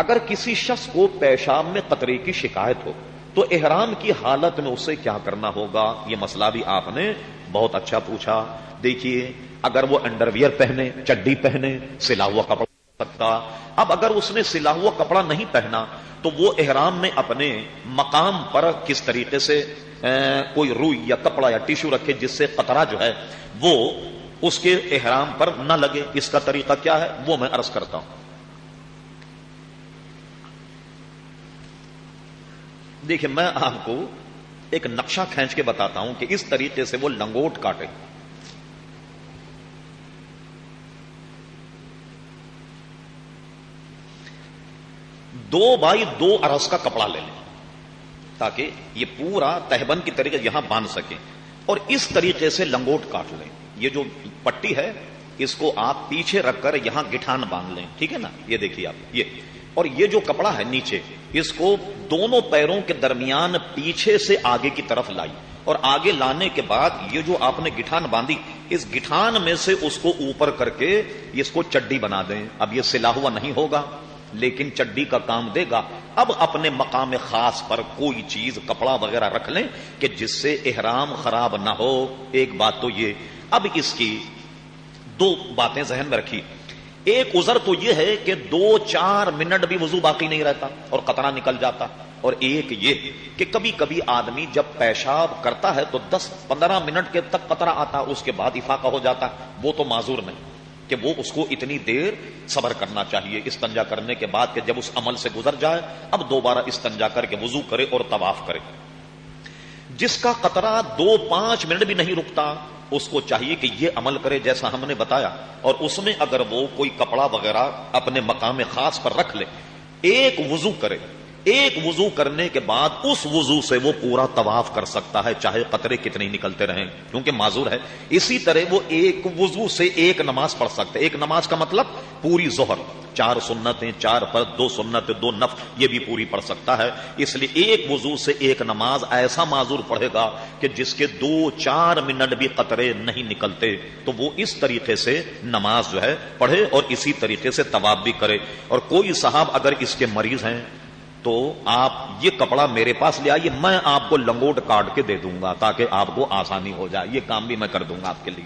اگر کسی شخص کو پیشاب میں قطرے کی شکایت ہو، تو احرام کی حالت میں اسے کیا کرنا ہوگا؟ یہ مسئلہ بھی آپ نے بہت اچھا پوچھا۔ دیکھیے، اگر وہ انڈر ویئر پہنے، چڈی پہنے، سلا ہوا کپڑا سکتا۔ اب اگر اس نے سلا ہوا کپڑا نہیں پہنا، تو وہ احرام میں اپنے مقام پر کس طریقے سے کوئی روئی یا کپڑا یا ٹیشو رکھے جس سے قطرہ جو ہے، وہ اس کے احرام پر نہ لگے۔ اس کا طریقہ کیا ہے؟ وہ میں عرض کرتا ہوں۔ دیکھیں میں آپ کو ایک نقشہ کھینچ کے بتاتا ہوں کہ اس طریقے سے وہ لنگوٹ کاٹے۔ دو بائی دو ارس کا کپڑا لے لیں تاکہ یہ پورا تہبند کی طریقے یہاں باندھ سکیں۔ اور اس طریقے سے لنگوٹ کاٹ لیں۔ یہ جو پٹی ہے، اس کو آپ پیچھے رکھ کر یہاں گٹھان باندھ لیں۔ ٹھیک ہے نا؟ یہ دیکھیے آپ، یہ۔ اور یہ جو کپڑا ہے نیچے، اس کو دونوں پیروں کے درمیان پیچھے سے آگے کی طرف لائی۔ اور آگے لانے کے بعد یہ جو آپ نے گٹھان باندھی، اس گٹھان میں سے اس کو اوپر کر کے اس کو چڈی بنا دیں۔ اب یہ سلا ہوا نہیں ہوگا، لیکن چڈی کا کام دے گا۔ اب اپنے مقام خاص پر کوئی چیز، کپڑا وغیرہ رکھ لیں کہ جس سے احرام خراب نہ ہو۔ ایک بات تو یہ، اب اس کی دو باتیں ذہن میں رکھی ایک عذر تو یہ ہے کہ دو چار منٹ بھی وضو باقی نہیں رہتا اور قطرہ نکل جاتا۔ اور ایک یہ کہ کبھی کبھی آدمی جب پیشاب کرتا ہے تو دس پندرہ منٹ کے تک قطرہ آتا، اس کے بعد افاقہ ہو جاتا۔ وہ تو معذور نہیں، کہ وہ اس کو اتنی دیر صبر کرنا چاہیے استنجا کرنے کے بعد کہ جب اس عمل سے گزر جائے، اب دوبارہ استنجا کر کے وضو کرے اور طواف کرے۔ جس کا قطرہ دو پانچ منٹ بھی نہیں رکتا اس کو چاہیے کہ یہ عمل کرے جیسا ہم نے بتایا اور اس میں اگر وہ کوئی کپڑا وغیرہ اپنے مقام خاص پر رکھ لے، ایک وضو کرے ایک وضو کرنے کے بعد اس وضو سے وہ پورا طواف کر سکتا ہے، چاہے قطرے کتنے نکلتے رہیں۔ کیونکہ معذور ہے۔ اسی طرح وہ ایک وضو سے ایک نماز پڑھ سکتا ہے۔ ایک نماز کا مطلب پوری ظہر۔ چار سنتیں، چار پر دو سنت، دو نف یہ بھی پوری پڑھ سکتا ہے۔ اس لیے ایک وضو سے ایک نماز ایسا معذور پڑھے گا کہ جس کے دو، چار منٹ بھی قطرے نہیں نکلتے۔ تو وہ اس طریقے سے نماز جو ہے پڑھے اور اسی طریقے سے طواب بھی کرے۔ اور کوئی صاحب اگر اس کے مریض ہیں تو آپ یہ کپڑا میرے پاس لے آئیے، میں آپ کو لنگوٹ کاٹ کے دے دوں گا تاکہ آپ کو آسانی ہو جائے، یہ کام بھی میں کر دوں گا آپ کے لیے۔